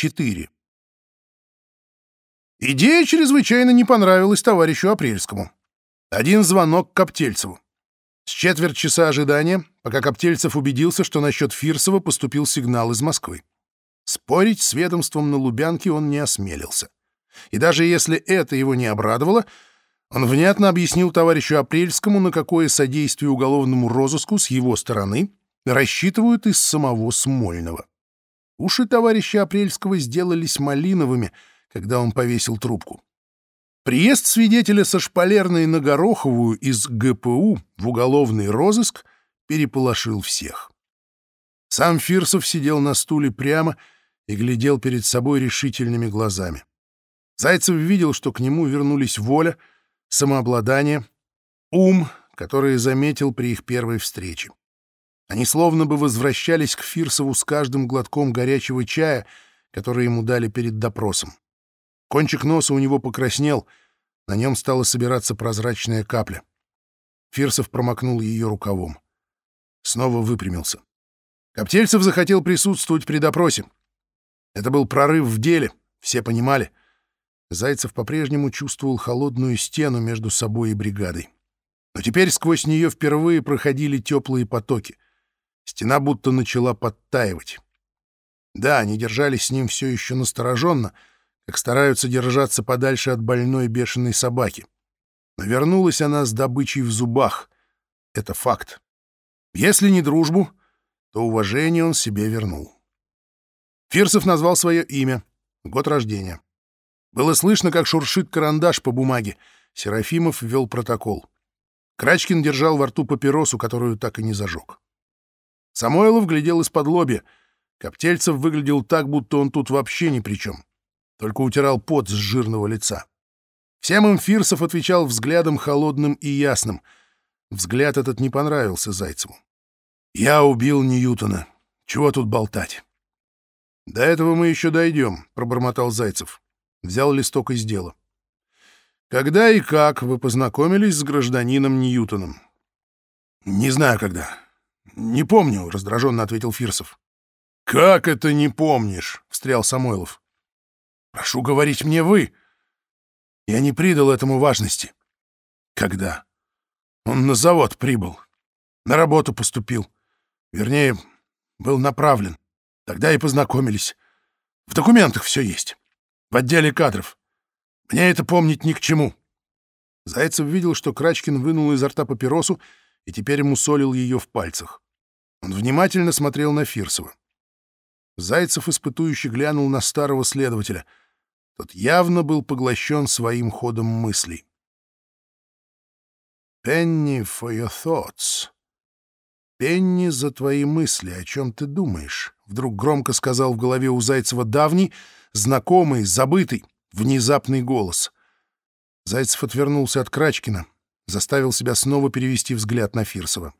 4. Идея чрезвычайно не понравилась товарищу Апрельскому. Один звонок к Коптельцеву. С четверть часа ожидания, пока Коптельцев убедился, что насчет Фирсова поступил сигнал из Москвы. Спорить с ведомством на Лубянке он не осмелился. И даже если это его не обрадовало, он внятно объяснил товарищу Апрельскому, на какое содействие уголовному розыску с его стороны рассчитывают из самого Смольного. Уши товарища Апрельского сделались малиновыми, когда он повесил трубку. Приезд свидетеля со шпалерной на Гороховую из ГПУ в уголовный розыск переполошил всех. Сам Фирсов сидел на стуле прямо и глядел перед собой решительными глазами. Зайцев видел, что к нему вернулись воля, самообладание, ум, который заметил при их первой встрече. Они словно бы возвращались к Фирсову с каждым глотком горячего чая, который ему дали перед допросом. Кончик носа у него покраснел, на нем стала собираться прозрачная капля. Фирсов промокнул ее рукавом. Снова выпрямился. Коптельцев захотел присутствовать при допросе. Это был прорыв в деле, все понимали. Зайцев по-прежнему чувствовал холодную стену между собой и бригадой. Но теперь сквозь нее впервые проходили теплые потоки. Стена будто начала подтаивать. Да, они держались с ним все еще настороженно, как стараются держаться подальше от больной бешеной собаки. Но вернулась она с добычей в зубах. Это факт. Если не дружбу, то уважение он себе вернул. Фирсов назвал свое имя, год рождения. Было слышно, как шуршит карандаш по бумаге. Серафимов ввел протокол. Крачкин держал во рту папиросу, которую так и не зажег. Самойлов глядел из-под лоби. Коптельцев выглядел так, будто он тут вообще ни при чем. Только утирал пот с жирного лица. Всем им Фирсов отвечал взглядом холодным и ясным. Взгляд этот не понравился Зайцеву. «Я убил Ньютона. Чего тут болтать?» «До этого мы еще дойдем», — пробормотал Зайцев. Взял листок из дела. «Когда и как вы познакомились с гражданином Ньютоном?» «Не знаю, когда. Не помню», — раздраженно ответил Фирсов. «Как это не помнишь?» — встрял Самойлов. «Прошу говорить мне вы. Я не придал этому важности». «Когда?» «Он на завод прибыл. На работу поступил. Вернее, был направлен. Тогда и познакомились. В документах все есть. В отделе кадров. Мне это помнить ни к чему. Зайцев видел, что Крачкин вынул изо рта папиросу и теперь ему солил ее в пальцах. Он внимательно смотрел на Фирсова. Зайцев испытующе глянул на старого следователя. Тот явно был поглощен своим ходом мыслей. «Penny for your thoughts», «Пенни за твои мысли, о чем ты думаешь?» — вдруг громко сказал в голове у Зайцева давний, знакомый, забытый, внезапный голос. Зайцев отвернулся от Крачкина, заставил себя снова перевести взгляд на Фирсова.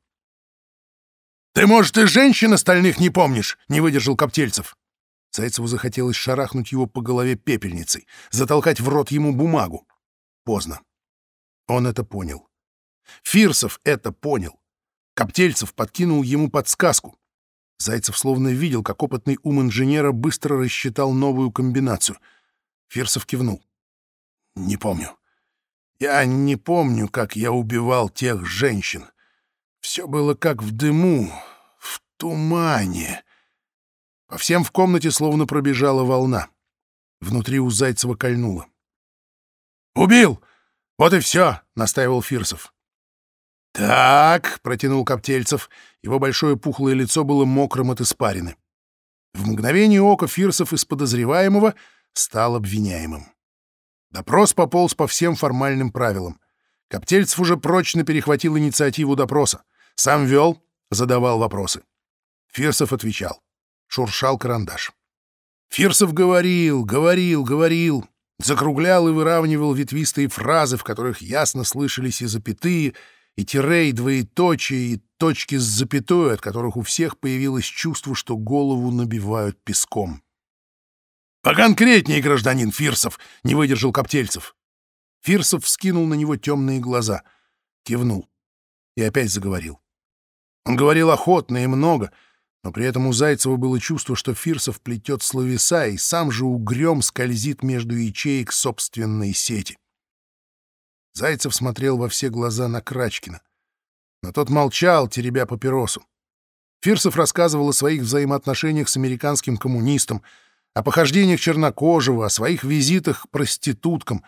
«Ты, может, и женщин остальных не помнишь?» — не выдержал Коптельцев. Зайцеву захотелось шарахнуть его по голове пепельницей, затолкать в рот ему бумагу. Поздно. Он это понял. Фирсов это понял. Коптельцев подкинул ему подсказку. Зайцев словно видел, как опытный ум инженера быстро рассчитал новую комбинацию. Фирсов кивнул. «Не помню. Я не помню, как я убивал тех женщин. Все было как в дыму, в тумане». По всем в комнате словно пробежала волна. Внутри у Зайцева кольнуло. «Убил! Вот и все!» — настаивал Фирсов. «Так», — протянул Коптельцев, его большое пухлое лицо было мокрым от испарины. В мгновение ока Фирсов из подозреваемого стал обвиняемым. Допрос пополз по всем формальным правилам. Коптельцев уже прочно перехватил инициативу допроса. Сам вел, задавал вопросы. Фирсов отвечал. Шуршал карандаш. Фирсов говорил, говорил, говорил, закруглял и выравнивал ветвистые фразы, в которых ясно слышались и запятые, и тире, и двоеточие, и точки с запятой, от которых у всех появилось чувство, что голову набивают песком. «Поконкретнее, гражданин Фирсов!» — не выдержал Коптельцев. Фирсов вскинул на него темные глаза, кивнул и опять заговорил. Он говорил охотно и много, но при этом у Зайцева было чувство, что Фирсов плетет словеса и сам же угрём скользит между ячеек собственной сети. Зайцев смотрел во все глаза на Крачкина. Но тот молчал, теребя папиросу. Фирсов рассказывал о своих взаимоотношениях с американским коммунистом, о похождениях чернокожего, о своих визитах к проституткам,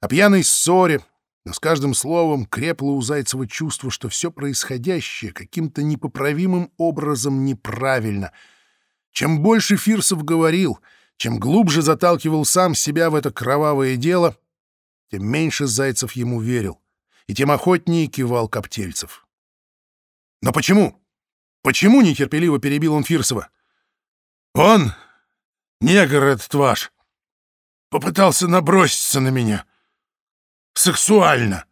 о пьяной ссоре, но с каждым словом крепло у Зайцева чувство, что все происходящее каким-то непоправимым образом неправильно. Чем больше Фирсов говорил, чем глубже заталкивал сам себя в это кровавое дело, тем меньше Зайцев ему верил, и тем охотнее кивал Коптельцев. «Но почему? Почему?» — нетерпеливо перебил он Фирсова. «Он, негр этот ваш, попытался наброситься на меня» сексуально.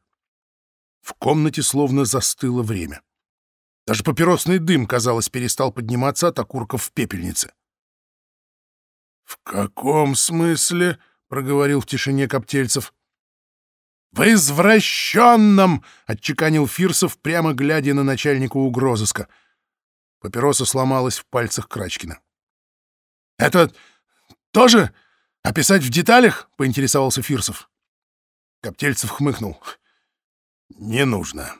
В комнате словно застыло время. Даже папиросный дым, казалось, перестал подниматься от окурков в пепельнице. «В каком смысле?» — проговорил в тишине Коптельцев. «В извращенном!» — отчеканил Фирсов, прямо глядя на начальника угрозыска. Папироса сломалась в пальцах Крачкина. «Это тоже описать в деталях?» — поинтересовался Фирсов. Коптельцев хмыкнул. «Не нужно.